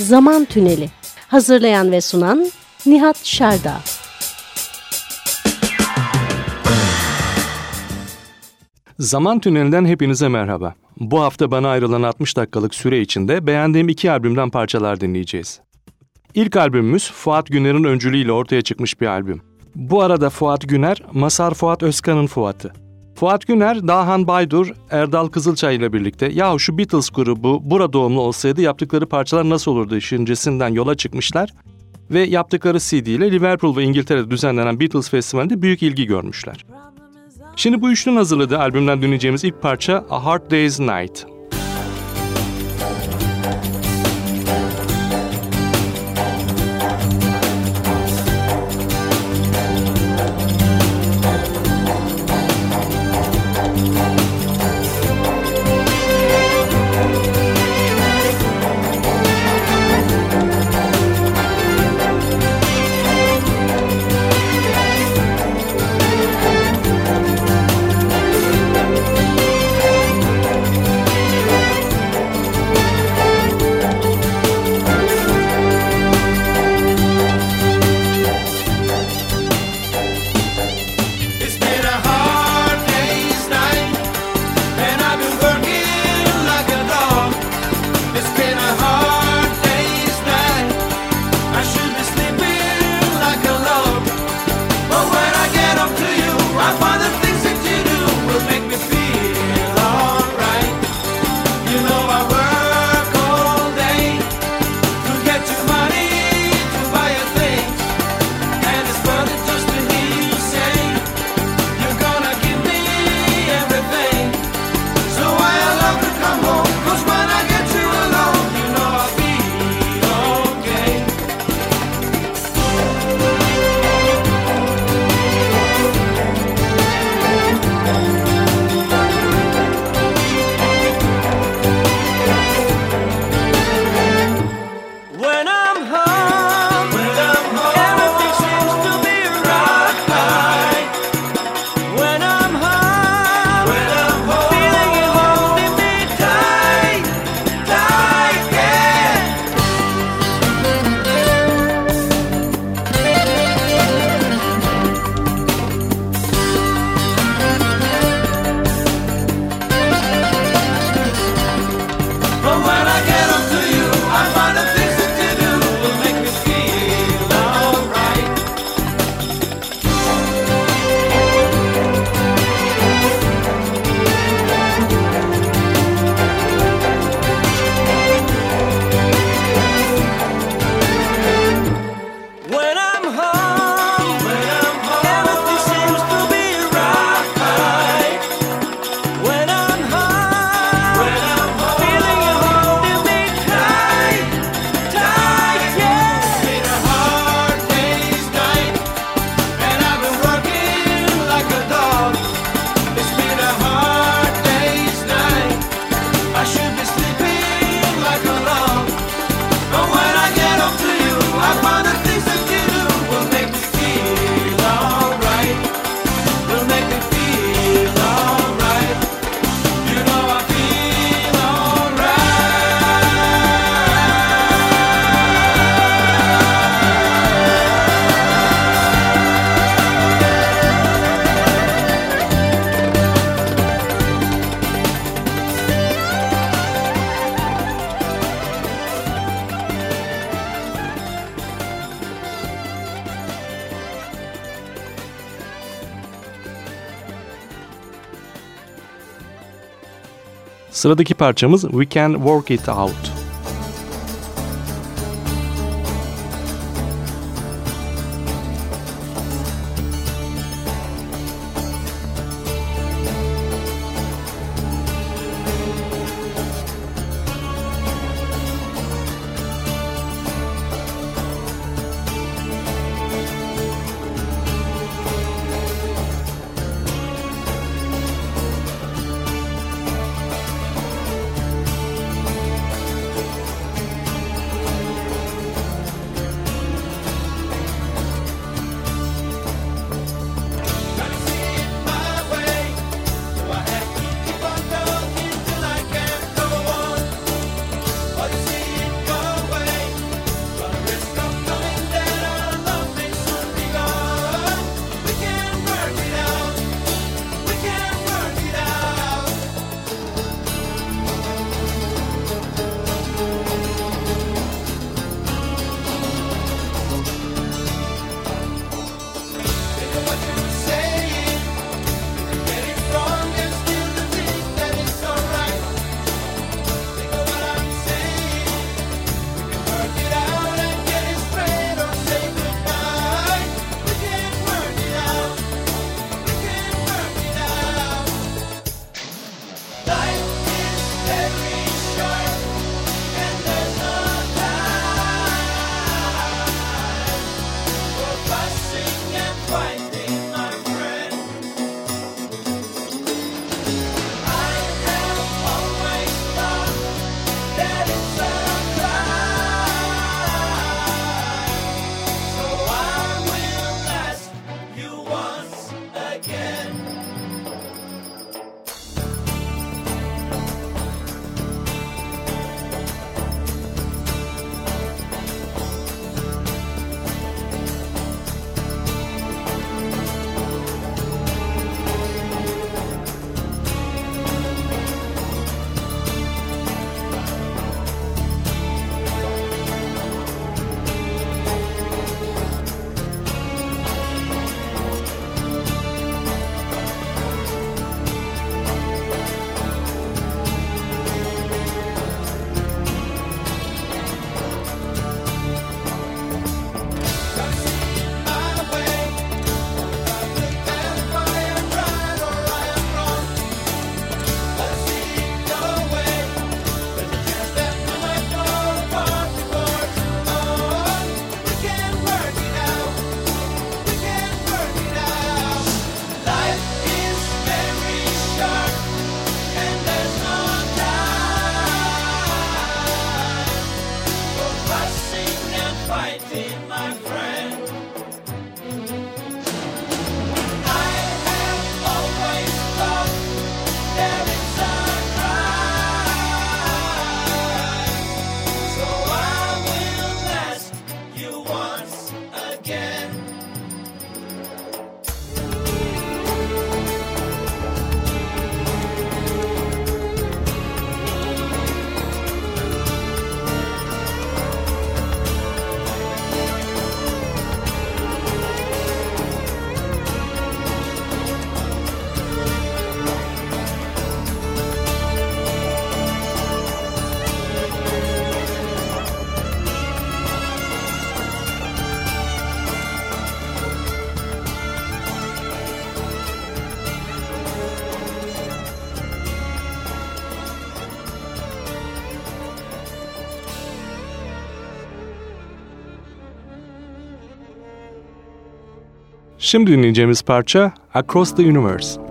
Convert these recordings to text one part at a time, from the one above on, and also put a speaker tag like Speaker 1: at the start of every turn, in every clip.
Speaker 1: Zaman Tüneli. Hazırlayan ve sunan Nihat Şerda.
Speaker 2: Zaman Tüneli'nden hepinize merhaba. Bu hafta bana ayrılan 60 dakikalık süre içinde beğendiğim iki albümden parçalar dinleyeceğiz. İlk albümümüz Fuat Güner'in öncülüğüyle ortaya çıkmış bir albüm. Bu arada Fuat Güner, Masar Fuat Özkan'ın Fuat'ı. Fuat Güner, Dahan Baydur, Erdal Kızılçay ile birlikte ya şu Beatles grubu bura doğumlu olsaydı yaptıkları parçalar nasıl olurdu düşüncesinden yola çıkmışlar ve yaptıkları CD ile Liverpool ve İngiltere'de düzenlenen Beatles Festivali'nde büyük ilgi görmüşler. Şimdi bu üçlünün hazırladığı albümden dinleyeceğimiz ilk parça A Hard Day's Night. Sıradaki parçamız We Can Work It Out. Şimdi dinleyeceğimiz parça Across the Universe.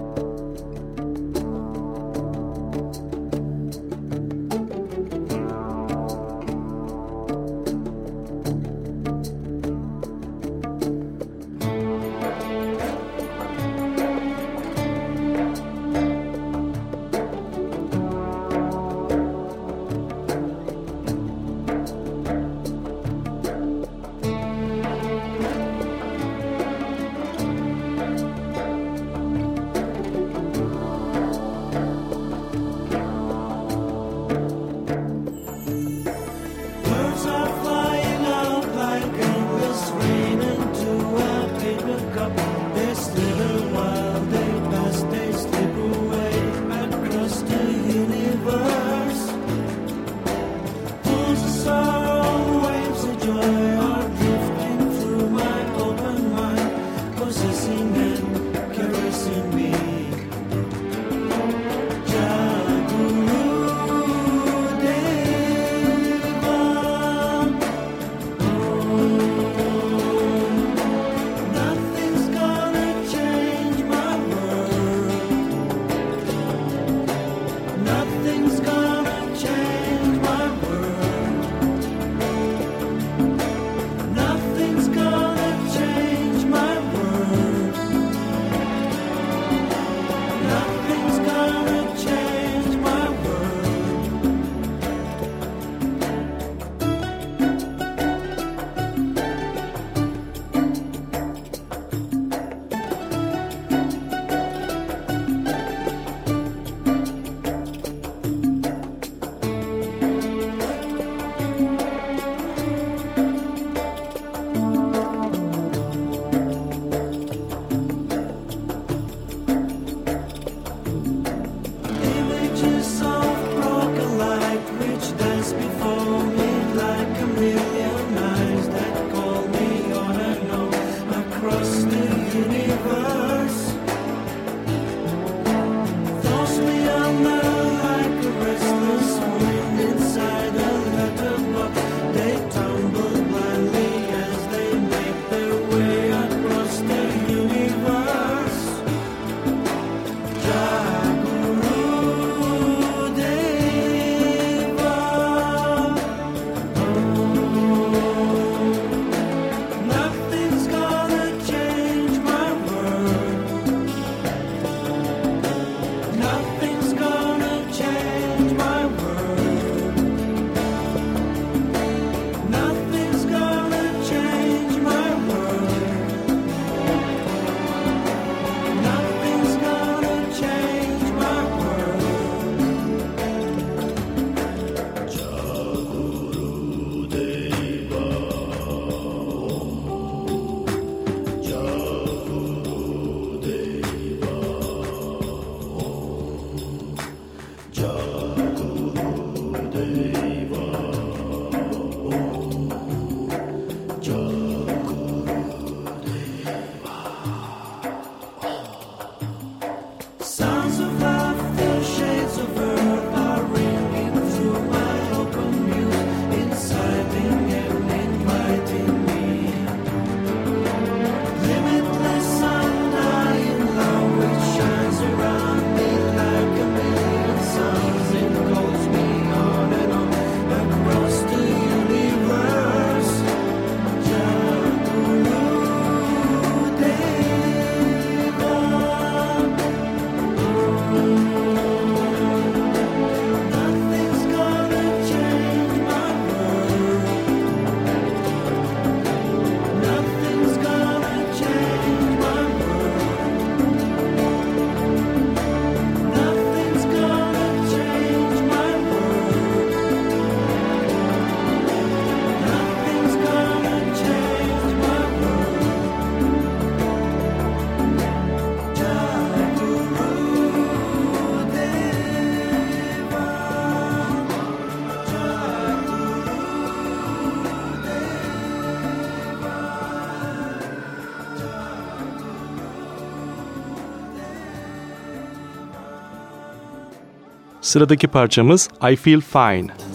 Speaker 2: Sıradaki parçamız I Feel Fine.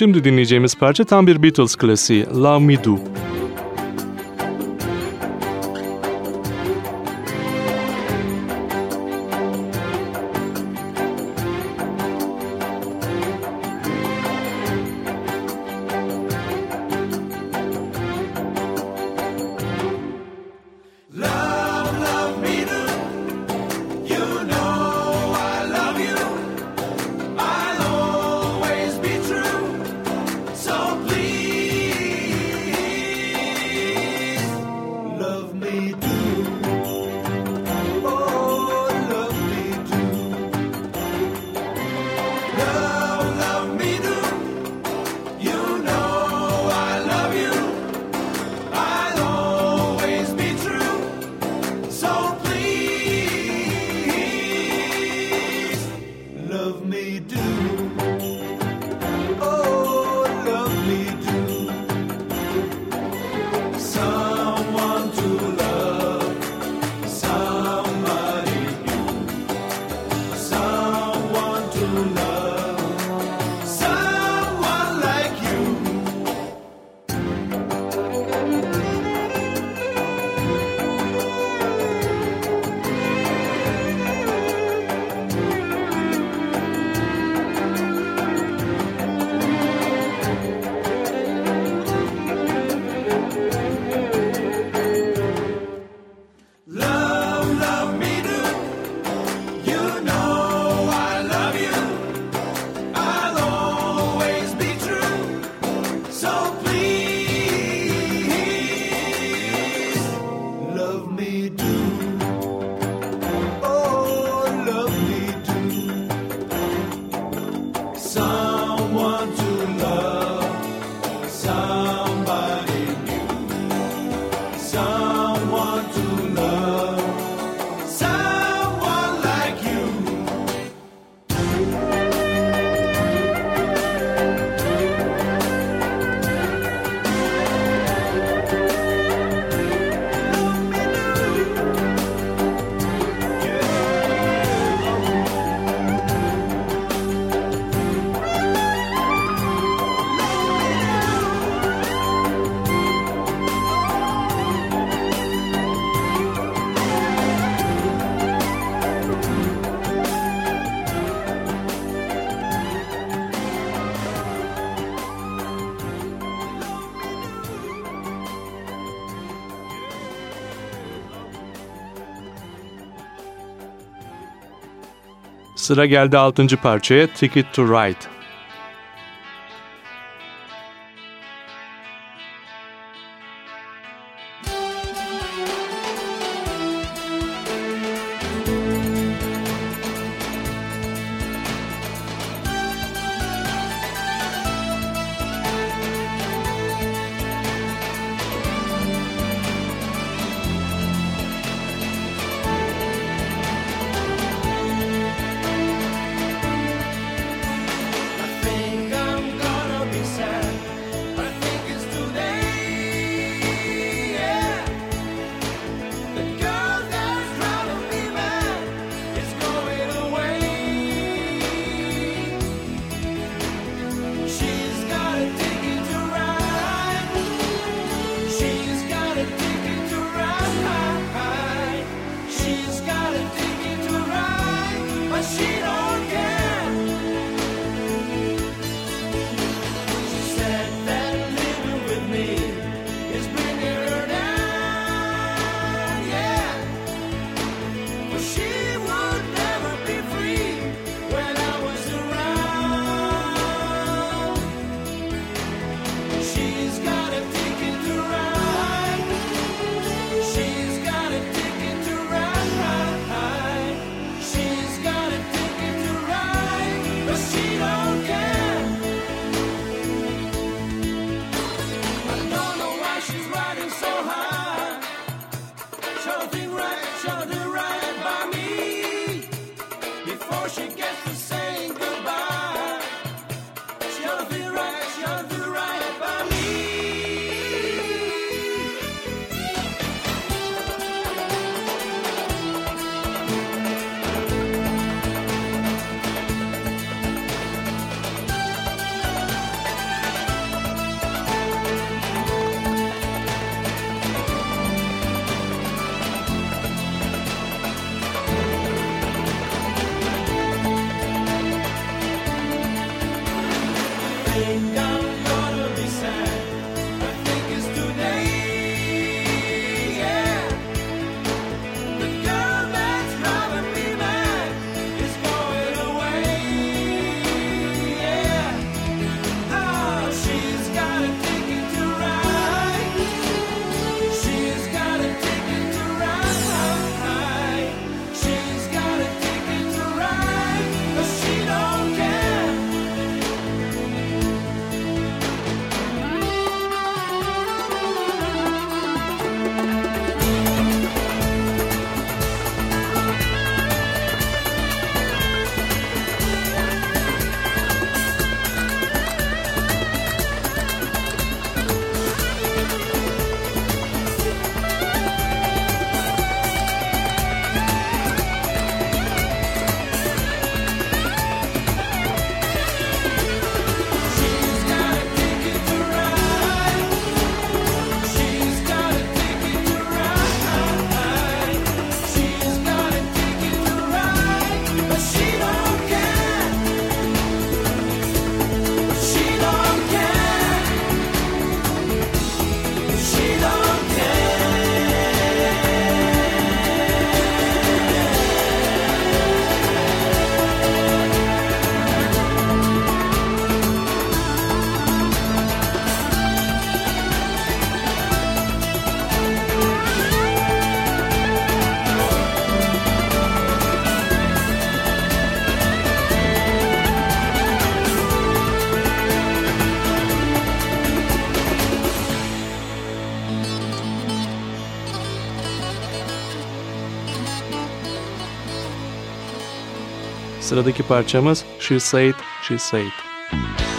Speaker 2: Şimdi dinleyeceğimiz parça tam bir Beatles klasiği Love Me Do. Sıra geldi altıncı parçaya Ticket to Ride. Sıradaki parçamız She Said, She Said.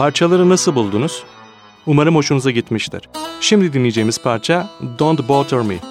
Speaker 2: Parçaları nasıl buldunuz? Umarım hoşunuza gitmiştir. Şimdi dinleyeceğimiz parça Don't Bother Me.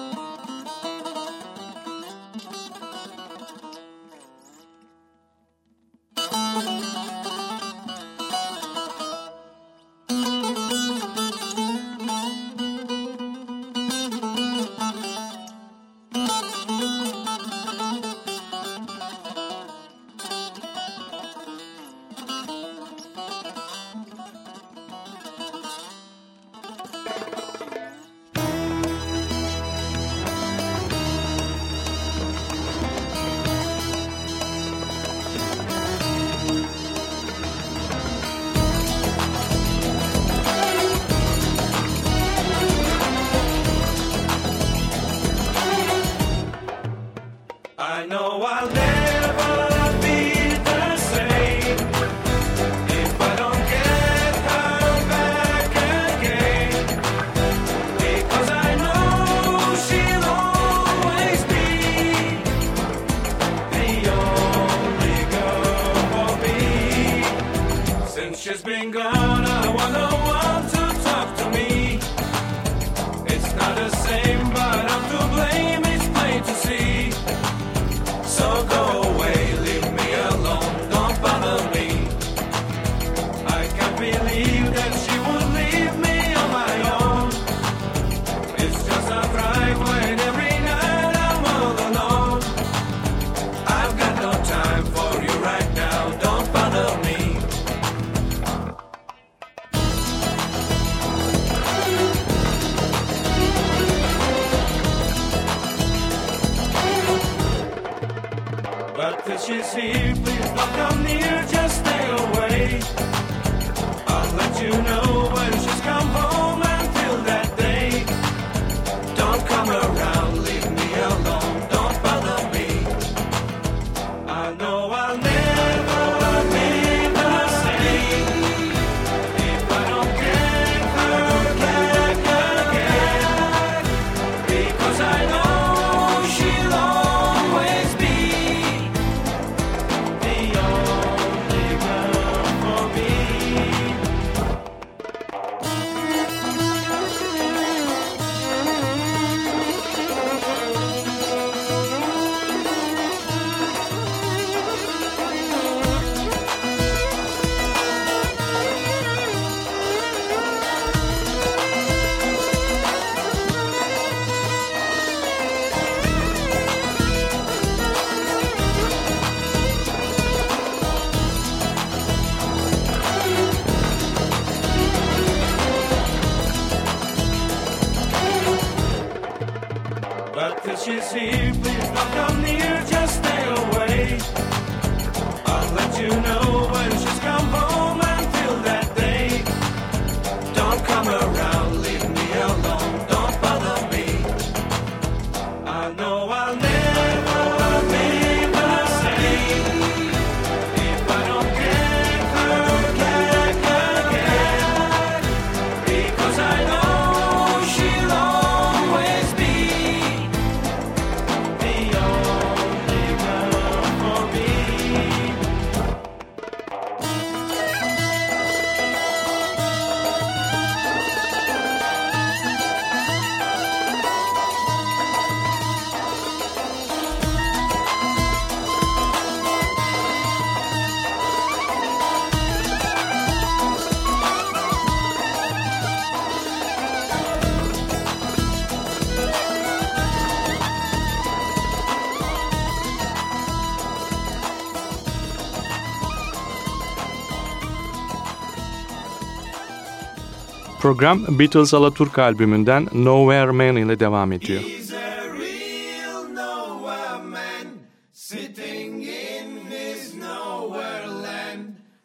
Speaker 3: program Beatles Alaturk albümünden Nowhere Man ile devam ediyor.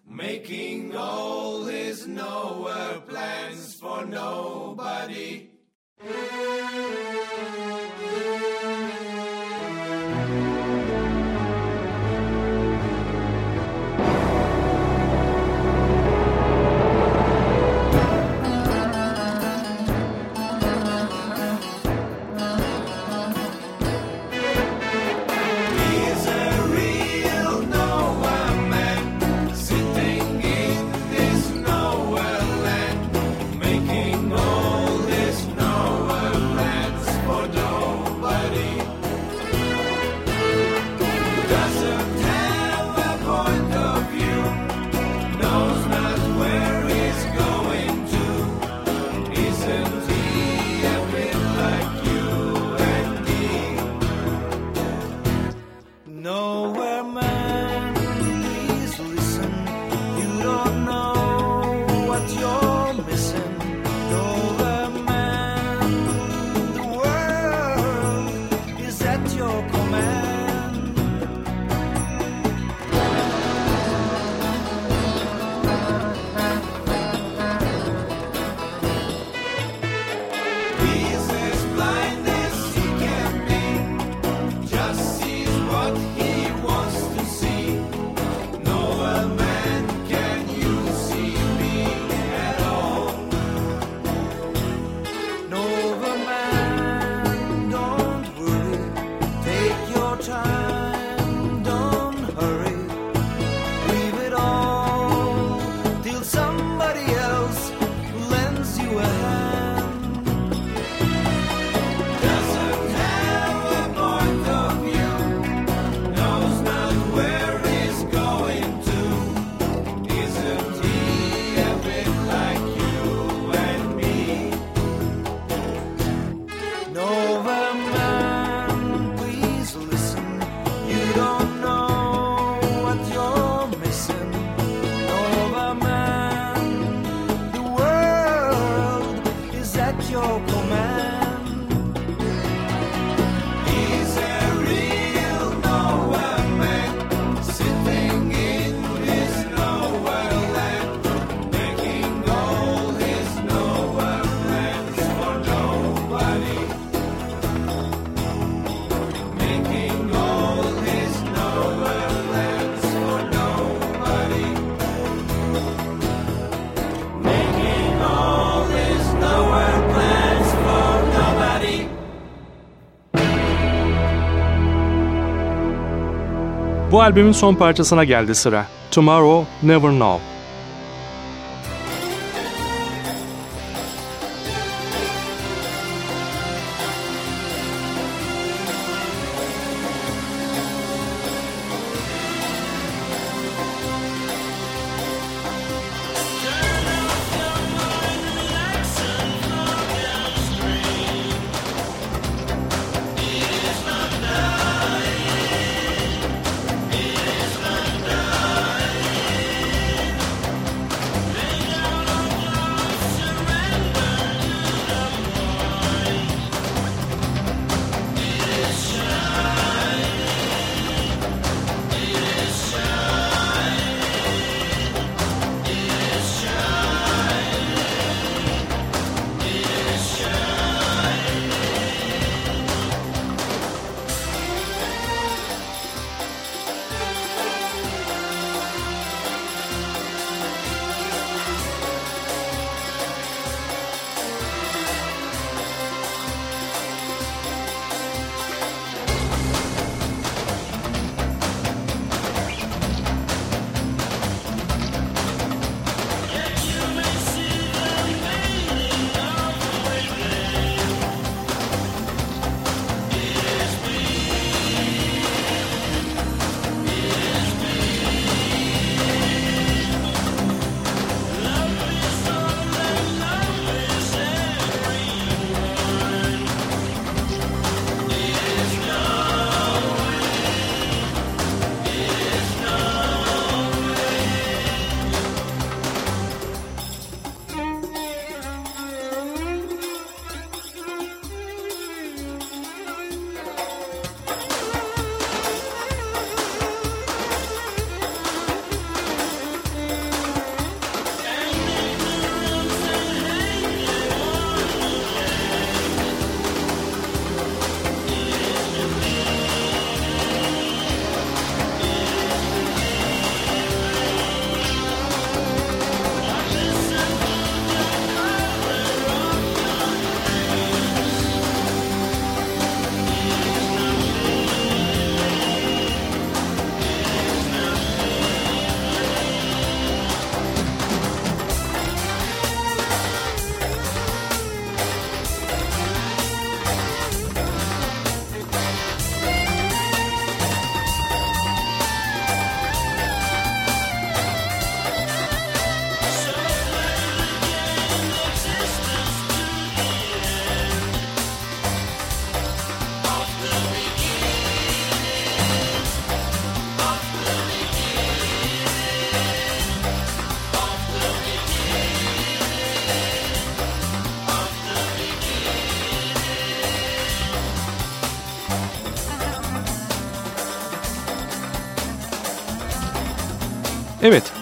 Speaker 2: Making all
Speaker 3: Bu albümün son parçasına geldi sıra. Tomorrow Never Know.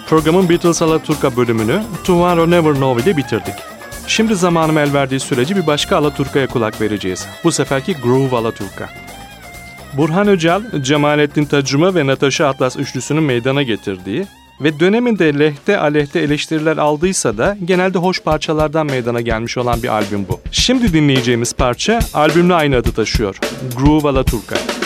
Speaker 3: Programın Beatles Alaturka bölümünü Tomorrow Never Know ile bitirdik. Şimdi zamanım el verdiği sürece bir başka Alaturka'ya kulak vereceğiz. Bu seferki Groove Alaturka. Burhan Öcal, Cemalettin Tacuma ve Natasha Atlas üçlüsünün meydana getirdiği ve döneminde lehte aleyhte eleştiriler aldıysa da genelde hoş parçalardan meydana gelmiş olan bir albüm bu. Şimdi dinleyeceğimiz parça albümle aynı adı taşıyor. Groove Alaturka. Turca.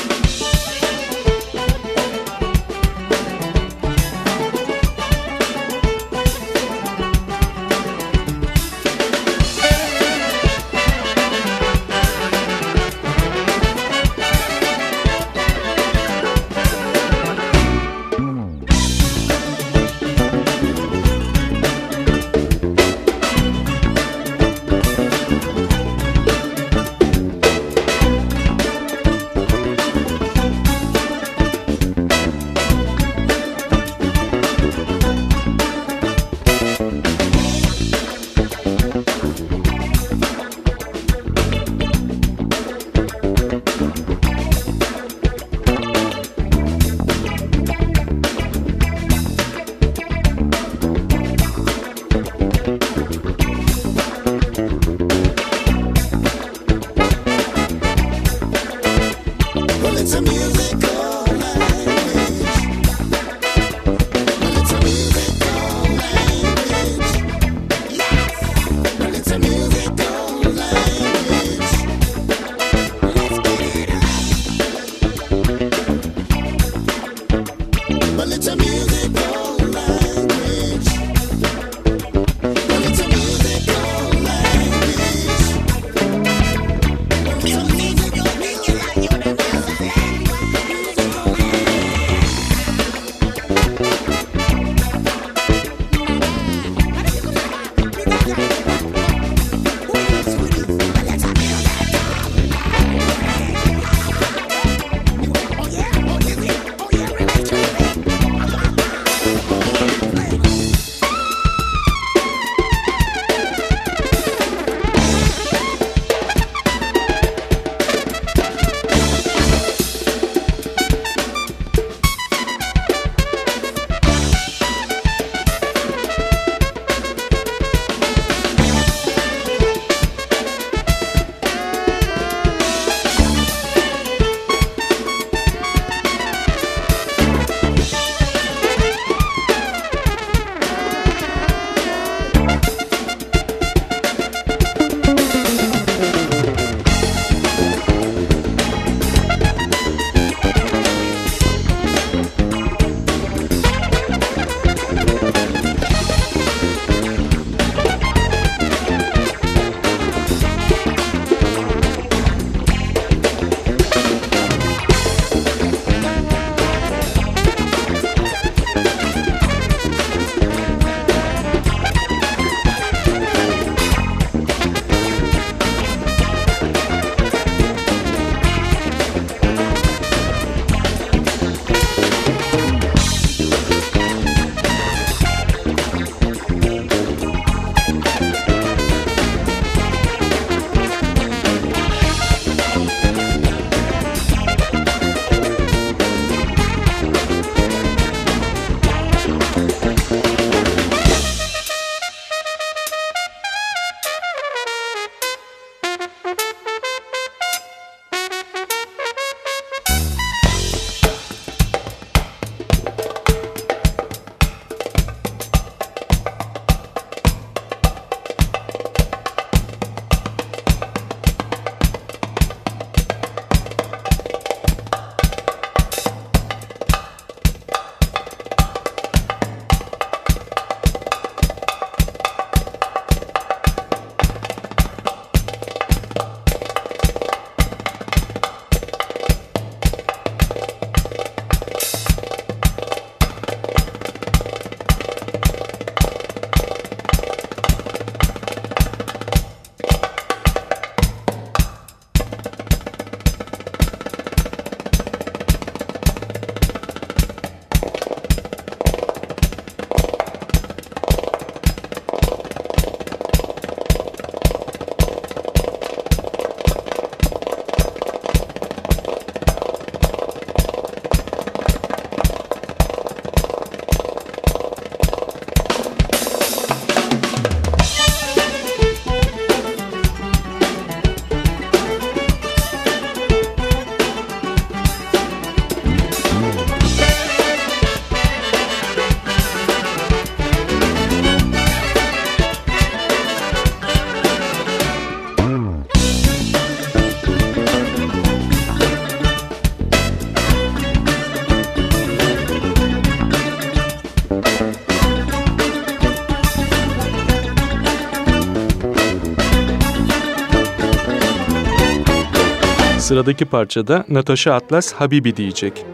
Speaker 3: Sıradaki parçada Natasha Atlas Habibi diyecek.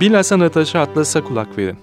Speaker 3: Bilhassa Natasha Atlas'a kulak verin.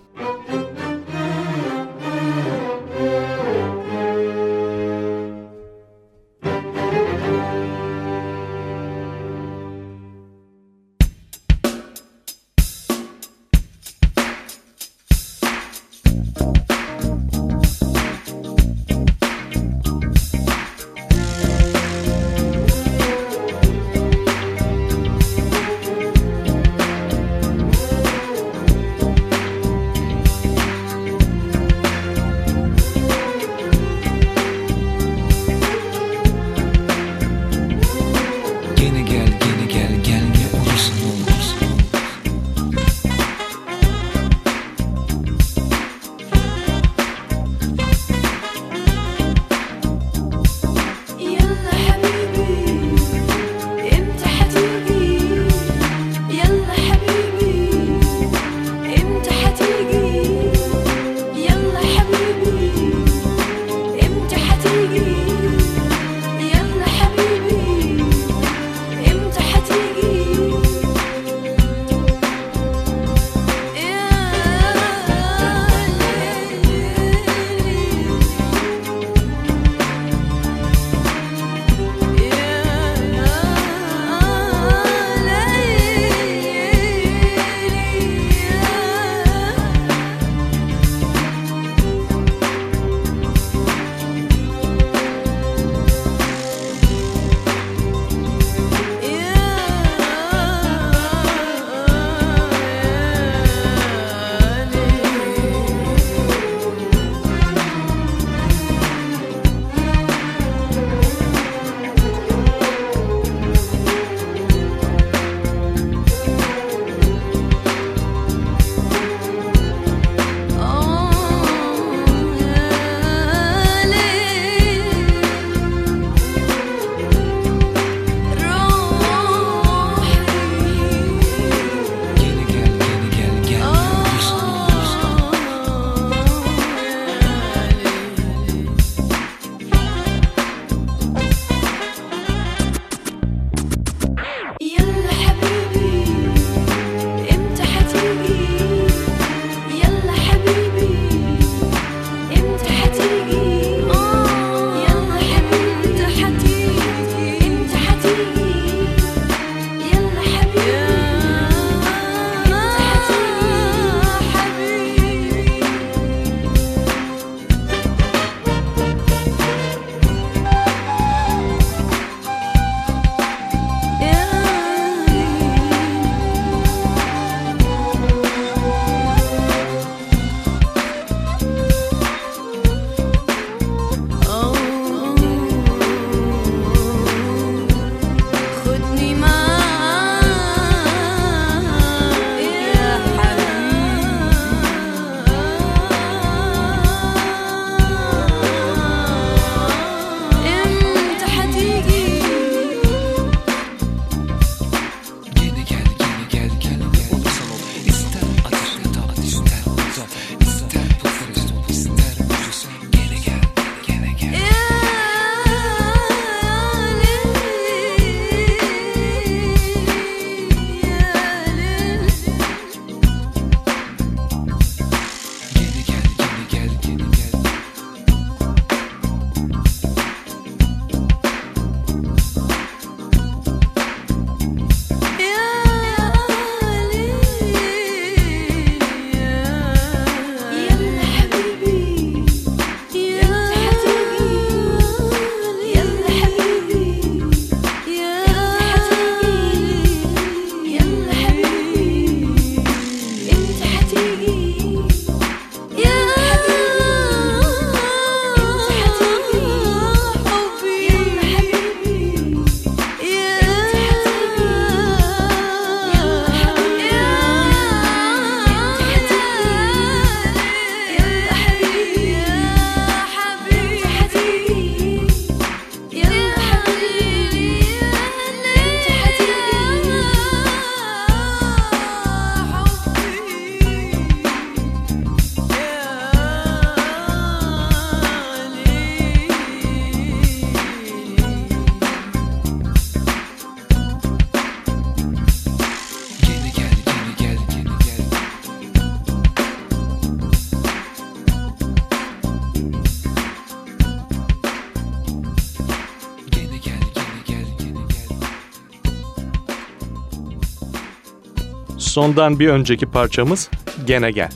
Speaker 2: Sondan bir önceki parçamız Gene Gel.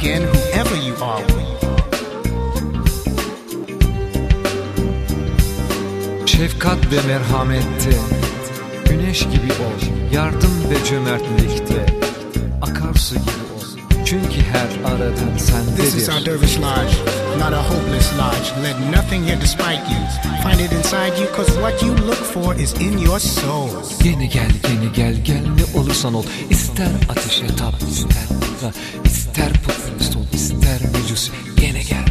Speaker 4: Again, whoever you are.
Speaker 5: Şefkat ve merhamette Güneş gibi ol Yardım ve cömertlikte Akarsu gibi ol Çünkü her aradığın
Speaker 4: This is our
Speaker 5: sendedir
Speaker 4: dervish lodge, not a hopeless lodge. Let nothing here despite you. Find it inside you, cause what you look for is in your soul.
Speaker 5: Gene gel gene gel gel ne olursan ol İster ateşe tap ister da ister popülist ol ister mecusi Gene gel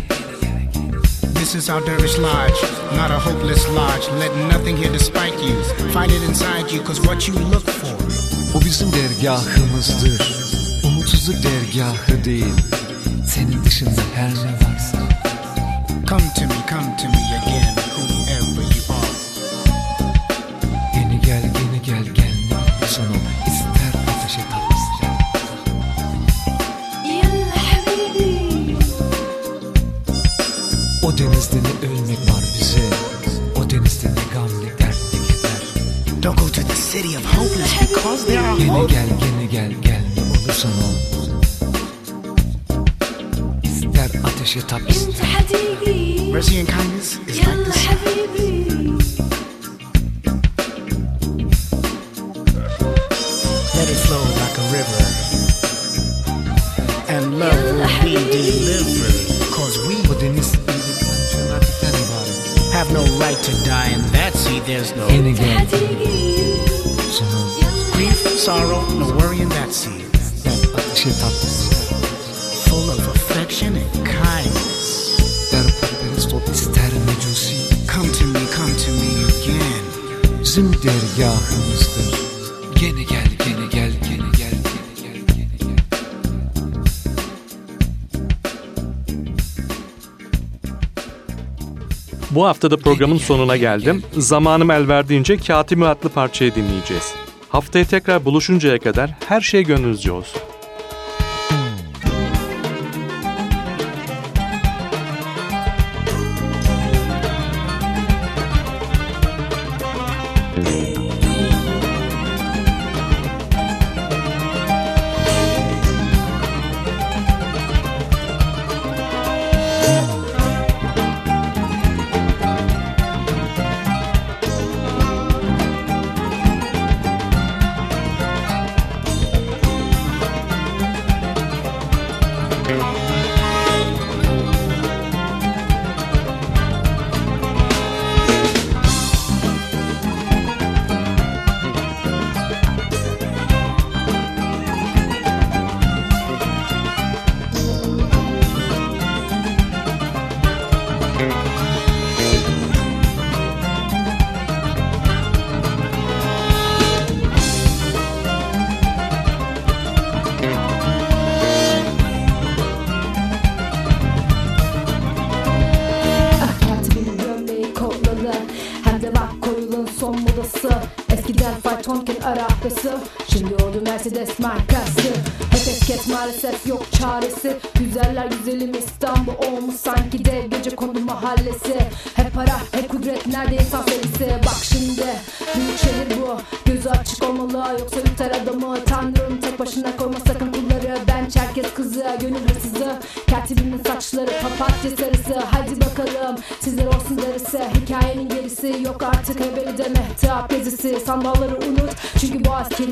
Speaker 4: This is our dervish lodge, not a hopeless lodge. Let nothing here despite you. Find it inside you, cause what you look for
Speaker 5: O bizim dergahımızdır. Umutsuzluk dergahı değil
Speaker 6: rooftops.
Speaker 4: Mercy and kindness is like the. Let it flow like a river, and love will be delivered. Cause we
Speaker 5: within this
Speaker 4: have no right to die, in that sea. there's no
Speaker 6: end
Speaker 5: again.
Speaker 6: So,
Speaker 4: grief, sorrow, no worry in that sea. Full of affection and kindness.
Speaker 5: gahımızdır Gene gel gene gel gene gel gene gel gene gel
Speaker 7: Bu haftada programın gene sonuna gel, geldim. Gel, gel. Zamanım el verdiğince Katimi adlı parçayı dinleyeceğiz. Haftaya tekrar buluşuncaya kadar her şey gönlünüzce olsun.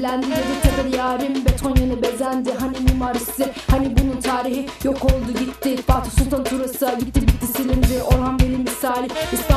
Speaker 8: kirlendi Yedi tadır yarim beton yeni bezendi. Hani mimarisi hani bunun tarihi? Yok oldu gitti. Fatih Sultan Turası gitti bitti silindi. Orhan Veli misali.
Speaker 4: İstanbul